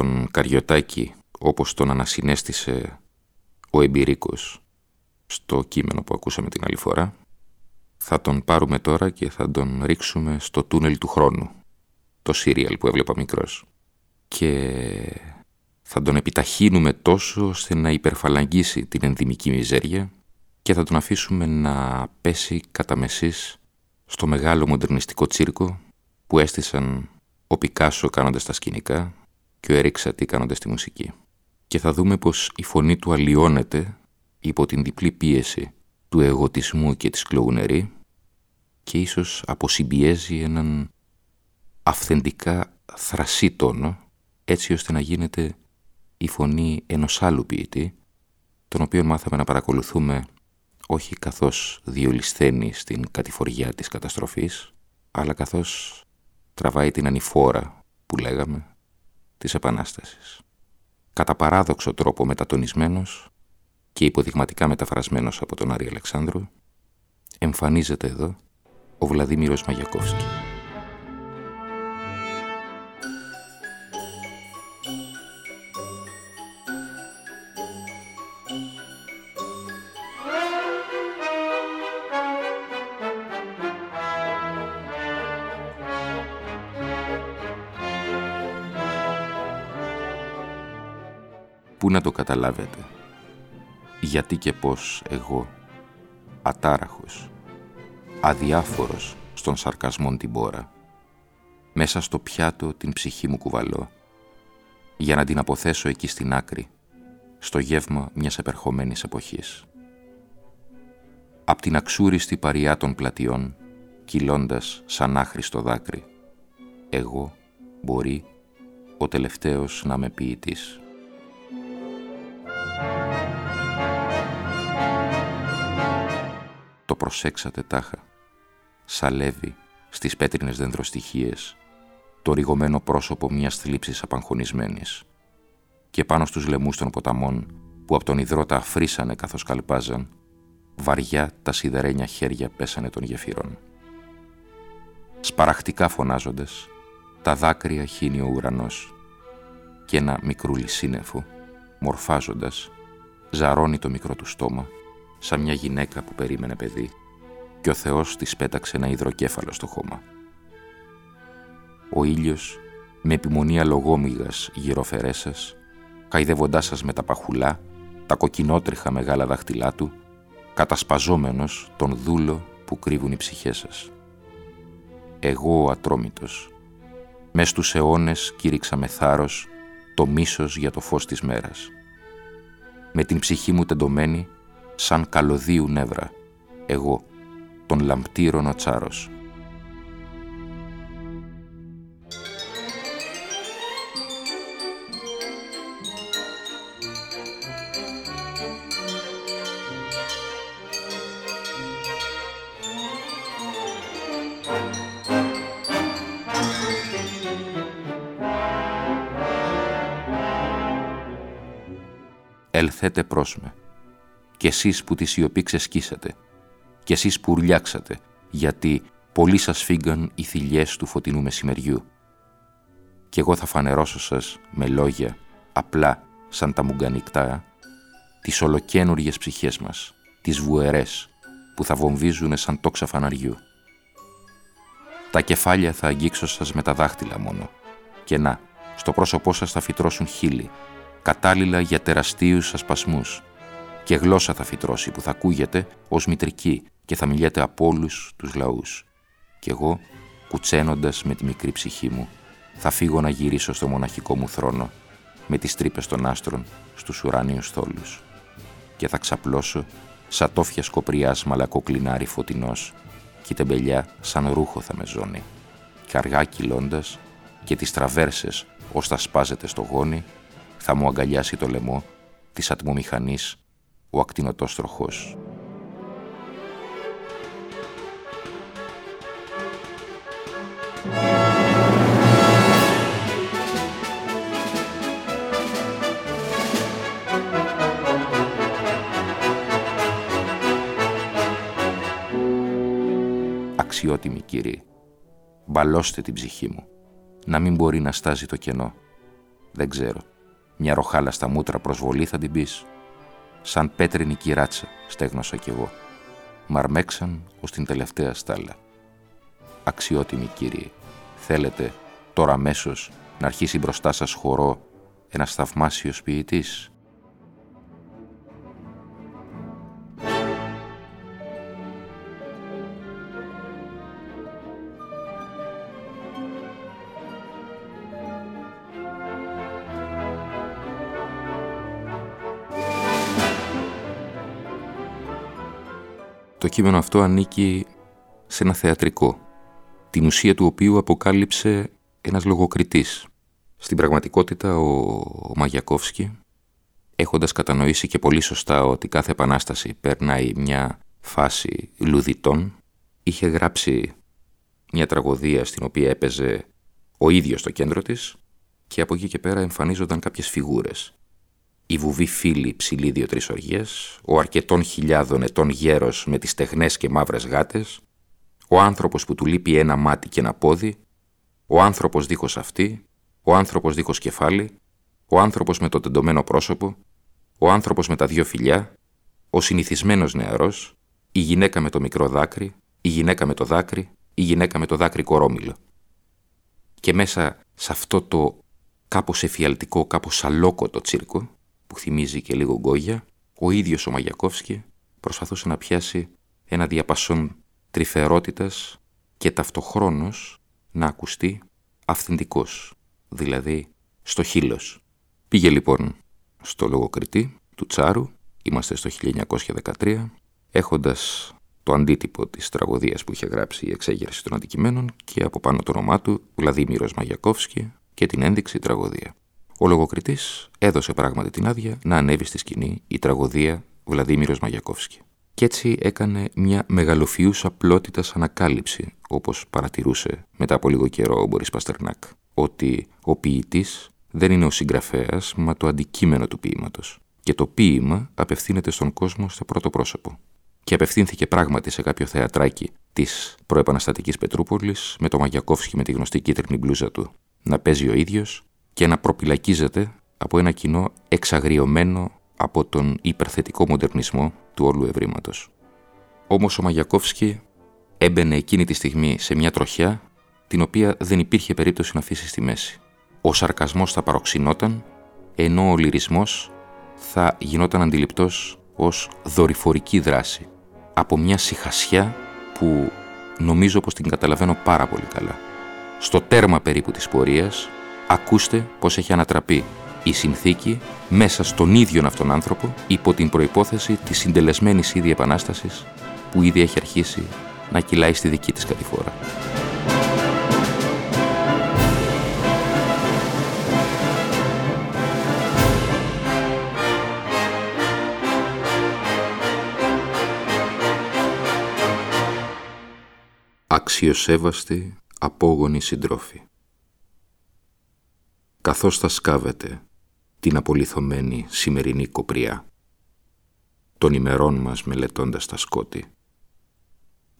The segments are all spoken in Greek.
Τον Καριωτάκη όπως τον ανασυνέστησε ο εμπειρίκος στο κείμενο που ακούσαμε την άλλη φορά θα τον πάρουμε τώρα και θα τον ρίξουμε στο τούνελ του χρόνου το σύριαλ που έβλεπα μικρός. Και θα τον επιταχύνουμε τόσο ώστε να υπερφαλαγγίσει την ενδυμική μιζέρια και θα τον αφήσουμε να πέσει κατά μεσής στο μεγάλο μοντερνιστικό τσίρκο που έστησαν ο Πικάσο κάνοντας τα σκηνικά και ο Ερίξατη κάνοντας τη μουσική. Και θα δούμε πως η φωνή του αλλοιώνεται υπό την διπλή πίεση του εγωτισμού και της κλογουνερή και ίσως αποσυμπιέζει έναν αυθεντικά θρασί τόνο έτσι ώστε να γίνεται η φωνή ενός άλλου ποιητή τον οποίο μάθαμε να παρακολουθούμε όχι καθώς διολυσθένει στην κατηφοριά της καταστροφής αλλά καθώς τραβάει την ανηφόρα που λέγαμε της Επανάστασης. Κατά παράδοξο τρόπο μετατονισμένος και υποδειγματικά μεταφρασμένος από τον Άρη Αλεξάνδρου, εμφανίζεται εδώ ο Βλαδίμηρος Μαγιακόφσκι. Να το καταλάβετε. Γιατί και πώς εγώ, ατάραχος, αδιάφορος στον σαρκασμόν την πόρα, μέσα στο πιάτο την ψυχή μου κουβαλώ, για να την αποθέσω εκεί στην άκρη, στο γεύμα μιας επερχομένης εποχής. Απ' την αξούριστη παριά των πλατιών, κυλώντας σαν άχρηστο δάκρυ, εγώ μπορεί ο τελευταίος να με ποιητής. Το προσέξατε τάχα. Σαλεύει στις πέτρινες δενδροστοιχίες το ρηγωμένο πρόσωπο μιας θλίψης απαγχωνισμένης και πάνω στους λαιμούς των ποταμών που από τον υδρότα αφρίσανε καθώς καλπάζαν βαριά τα σιδερένια χέρια πέσανε των γεφύρων. Σπαραχτικά φωνάζοντες, τα δάκρυα χύνει ο ουρανός και ένα μικρούλι σύννεφο, μορφάζοντας, ζαρώνει το μικρό του στόμα σαν μια γυναίκα που περίμενε παιδί και ο Θεός της πέταξε ένα υδροκέφαλο στο χώμα. Ο ήλιος, με επιμονή αλογόμηγας γυροφερές σας, χαϊδεύοντάς σας με τα παχουλά, τα κοκκινότριχα μεγάλα δάχτυλά του, κατασπαζόμενος τον δούλο που κρύβουν οι ψυχές σας. Εγώ ο ατρόμητος, μες στους αιώνες κήρυξα με θάρρος το μίσος για το φως της μέρας. Με την ψυχή μου τεντωμένη, σαν καλωδίου νεύρα, εγώ, τον λαμπτήρωνο τσάρος. Ελθέτε πρόσμε κι εσείς που τη σιωπή ξεσκίσατε, κι εσείς που ουρλιάξατε, γιατί πολλοί σας φύγαν οι θηλιές του φωτεινού μεσημεριού. Κι εγώ θα φανερώσω σας με λόγια, απλά σαν τα μουγκανικτά, τις ολοκένουργιες ψυχές μας, τις βουερές, που θα βομβίζουνε σαν τόξα φαναριού. Τα κεφάλια θα αγγίξω σας με τα δάχτυλα μόνο, και να, στο πρόσωπό σας θα φυτρώσουν χείλη, κατάλληλα για τεραστίους ασπασμούς. Και γλώσσα θα φυτρώσει που θα ακούγεται ως μητρική και θα μιλιέται από όλους τους λαούς. Κι εγώ, κουτσένοντας με τη μικρή ψυχή μου, θα φύγω να γυρίσω στο μοναχικό μου θρόνο με τις τρύπες των άστρων στους ουράνιους θόλους. Και θα ξαπλώσω σαν τόφια σκοπριάς μαλακοκλινάρι φωτεινός και η τεμπελιά σαν ρούχο θα με ζώνει. Και αργά κυλώντας και τις τραβέρσες ως θα σπάζεται στο γόνι θα μου αγκαλιάσει το λαιμό της ατμομηχανής ο ακτινοτός τροχός. Αξιότιμοι κύριοι, μπαλώστε την ψυχή μου, να μην μπορεί να στάζει το κενό. Δεν ξέρω, μια ροχάλα στα μούτρα προσβολή θα την πεις. Σαν πέτρινη κυράτσα στέγνωσα κι εγώ. Μαρμέξαν ως την τελευταία στάλα. Αξιότιμοι κύριοι, θέλετε τώρα αμέσως να αρχίσει μπροστά σας χορό ένας θαυμάσιος ποιητής; Το κείμενο αυτό ανήκει σε ένα θεατρικό, την ουσία του οποίου αποκάλυψε ένας λογοκριτής. Στην πραγματικότητα ο, ο Μαγιακόφσκι, έχοντας κατανοήσει και πολύ σωστά ότι κάθε επανάσταση περνάει μια φάση λουδιτών, είχε γράψει μια τραγωδία στην οποία έπαιζε ο ίδιος στο κέντρο της και από εκεί και πέρα εμφανίζονταν κάποιες φιγούρες η βουβή φίλη ψηλή δύο-τρεις ο αρκετών χιλιάδων ετών γέρος με τις τεχνές και μαύρες γάτες, ο άνθρωπος που του λείπει ένα μάτι και ένα πόδι, ο άνθρωπος δίχως αυτή, ο άνθρωπος δίχως κεφάλι, ο άνθρωπος με το τεντωμένο πρόσωπο, ο άνθρωπος με τα δύο φιλιά, ο συνηθισμένος νεαρός, η γυναίκα με το μικρό δάκρυ, η γυναίκα με το δάκρυ, η γυναίκα με το δάκρυ κορόμιλο. Και μέσα σε αυτό το κάπως εφιαλτικό, κάπως αλόκοτο τσίρκο, που θυμίζει και λίγο γκόγια, ο ίδιος ο Μαγιακόφσκι προσπαθούσε να πιάσει ένα διαπασόν τρυφερότητας και ταυτοχρόνως να ακουστεί αυθεντικός, δηλαδή στο χείλος. Πήγε λοιπόν στο λογοκριτή του Τσάρου, είμαστε στο 1913, έχοντας το αντίτυπο της τραγωδίας που είχε γράψει η εξέγερση των αντικειμένων και από πάνω το όνομά του Βλαδίμηρος Μαγιακόφσκι και την ένδειξη τραγωδία. Ο λογοκριτής έδωσε πράγματι την άδεια να ανέβει στη σκηνή η τραγωδία Βλαδίμηρος Μαγιακόφσκι. Κι έτσι έκανε μια μεγαλοφιούσα πλότητα ανακάλυψη, όπως παρατηρούσε μετά από λίγο καιρό ο Μπορής Παστερνάκ, ότι ο ποιητής δεν είναι ο συγγραφέας, μα το αντικείμενο του ποίηματος. Και το ποίημα απευθύνεται στον κόσμο στο πρώτο πρόσωπο. Και απευθύνθηκε πράγματι σε κάποιο θεατράκι της προεπαναστατικής Πετρούπολης με το Μαγιακόφσκι με τη γνωστή κίτρινη μπλούζα του να παίζει ο ίδιος και να προπυλακίζεται από ένα κοινό εξαγριωμένο από τον υπερθετικό μοντερνισμό του όλου ευρήματος. Όμως ο Μαγιακόφσκι έμπαινε εκείνη τη στιγμή σε μια τροχιά την οποία δεν υπήρχε περίπτωση να αφήσει στη μέση. Ο σαρκασμός θα παροξυνόταν, ενώ ο λυρισμός θα γινόταν αντιληπτός ως δορυφορική δράση από μια συχασιά που νομίζω πως την καταλαβαίνω πάρα πολύ καλά. Στο τέρμα περίπου της πορείας ακούστε πως έχει ανατραπεί η συνθήκη μέσα στον ίδιο αυτόν άνθρωπο υπό την προϋπόθεση της συντελεσμένης ήδη επανάστασης που ήδη έχει αρχίσει να κυλάει στη δική της κατηφόρα. Αξιοσέβαστη απόγονη συντρόφη καθώς θα σκάβετε την απολυθωμένη σημερινή κοπριά των ημερών μας μελετώντας τα σκότη.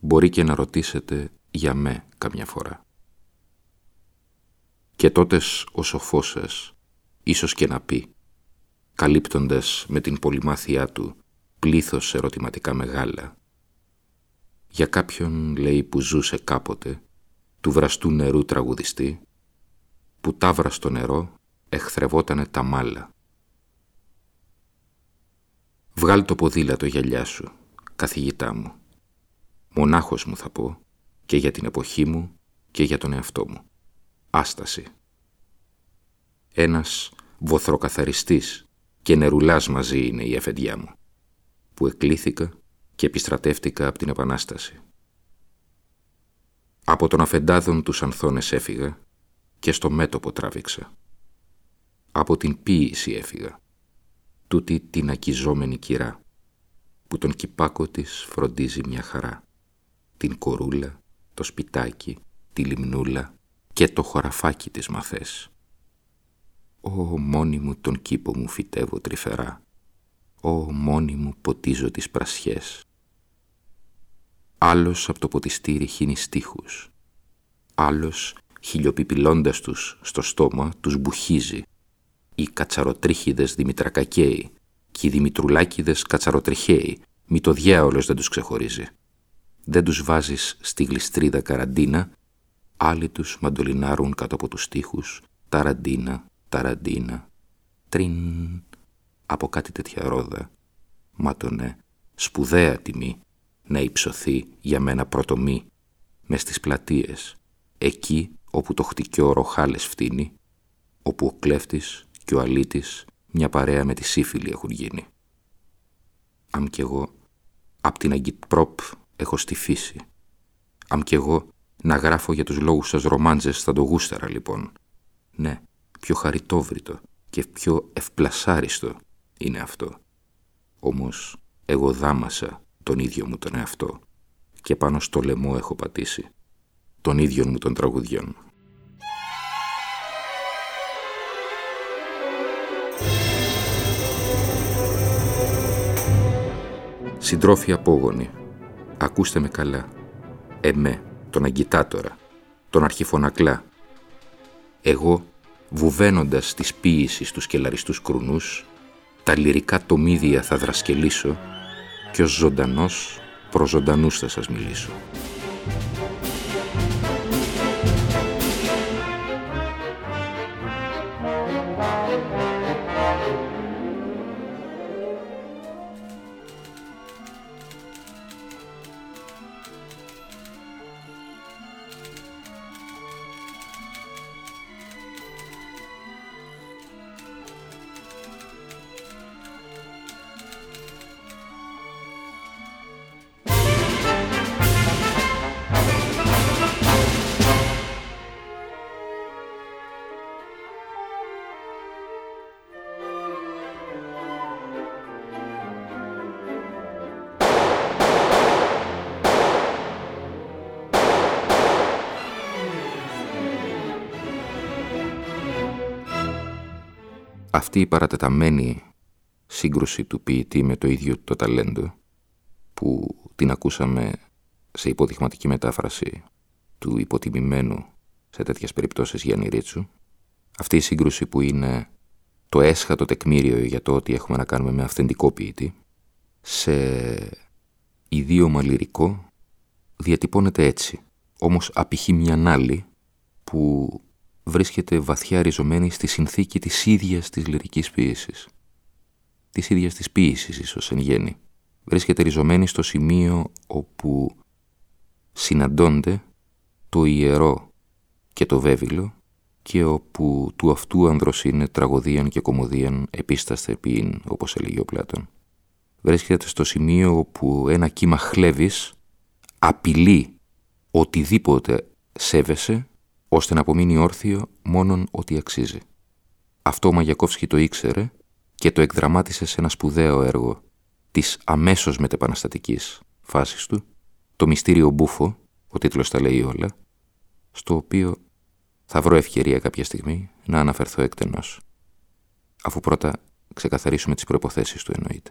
Μπορεί και να ρωτήσετε για με καμιά φορά. Και τότες ο σοφός σας ίσως και να πει, καλύπτοντας με την πολυμάθειά του πλήθος ερωτηματικά μεγάλα, για κάποιον λέει που ζούσε κάποτε, του βραστού νερού τραγουδιστή, που τάβρα στο νερό εχθρευότανε τα μάλα Βγάλ το ποδήλατο γυαλιά σου, καθηγητά μου. Μονάχος μου θα πω και για την εποχή μου και για τον εαυτό μου. Άσταση. Ένας βοθροκαθαριστής και νερουλάς μαζί είναι η αφεντιά μου, που εκλήθηκα και επιστρατεύτηκα από την Επανάσταση. Από τον αφεντάδων τους ανθώνες έφυγα και στο μέτωπο τράβηξα. Από την ποίηση έφυγα, τούτη την ακιζόμενη κυρά, που τον κυπάκο της φροντίζει μια χαρά, την κορούλα, το σπιτάκι, τη λιμνούλα και το χωραφάκι της μαθές. Ω μόνη μου τον κήπο μου φυτεύω τρυφερά, Ω μόνη μου ποτίζω τις πρασιές. Άλλος από το ποτιστήρι χύνει στίχους, άλλος χιλιοπιπιλώντας τους στο στόμα τους μπουχίζει. Οι κατσαροτρίχιδες Δημητρακακαίοι και οι Δημητρουλάκιδες κατσαροτριχαίοι, μη το διάολος δεν τους ξεχωρίζει. Δεν τους βάζεις στη γλιστρίδα καραντίνα, άλλοι τους μαντολινάρουν κάτω από τους στίχους, ταραντίνα, ταραντίνα, τρίν, από κάτι τέτοια ρόδα. Μα το ναι, σπουδαία τιμή, να υψωθεί για μένα πρωτομή, μες στις πλατείες, εκεί όπου το χτυκιό ροχάλες φτύνει, όπου ο κλέφτης και ο αλήτης μια παρέα με τη σύφυλη έχουν γίνει. Αμ κι εγώ απ' την Αγκιτπρόπ έχω στη φύση. Αμ κι εγώ να γράφω για τους λόγους σας ρομάντζες θα το γούσταρα λοιπόν. Ναι, πιο χαριτόβριτο και πιο ευπλασάριστο είναι αυτό. Όμως εγώ δάμασα τον ίδιο μου τον εαυτό και πάνω στο λαιμό έχω πατήσει τον ίδιο μου των τραγουδιών. Συντρόφοι απόγονοι, ακούστε με καλά. Εμέ, τον αγκητάτορα, τον αρχιφωνακλά. Εγώ, βουβαίνοντας τις ποίησεις στους κελαριστούς κρουνούς, τα λυρικά τομίδια θα δρασκελίσω και ως ζωντανός προς ζωντανούς θα σας μιλήσω. Αυτή η παρατεταμένη σύγκρουση του ποιητή με το ίδιο το ταλέντο που την ακούσαμε σε υποδειγματική μετάφραση του υποτιμημένου σε τέτοιες περιπτώσεις Γιάννη Ρίτσου αυτή η σύγκρουση που είναι το έσχατο τεκμήριο για το ότι έχουμε να κάνουμε με αυθεντικό ποιητή σε ιδίωμα λυρικό διατυπώνεται έτσι. Όμως απηχεί μια άλλη που βρίσκεται βαθιά ριζωμένη στη συνθήκη της ίδιας της λυρικής ποίησης. Της ίδιας της ποίησης ίσως εν γέννη. Βρίσκεται ριζωμένη στο σημείο όπου συναντώνται το ιερό και το βέβυλο και όπου του αυτού άνδρος είναι τραγωδίαν και κομμωδίαν επίσταστε ποιήν, όπως έλεγε ο Πλάτων. Βρίσκεται στο σημείο όπου ένα κύμα χλέβης απειλεί οτιδήποτε σέβεσαι ώστε να απομείνει όρθιο μόνον ότι αξίζει. Αυτό ο Μαγιακόφσκι το ήξερε και το εκδραμάτισε σε ένα σπουδαίο έργο της αμέσως μετεπαναστατικής φάσης του, το μυστήριο Μπούφο, ο τίτλος τα λέει όλα, στο οποίο θα βρω ευκαιρία κάποια στιγμή να αναφερθώ εκτενώς, αφού πρώτα ξεκαθαρίσουμε τις προϋποθέσεις του εννοείται.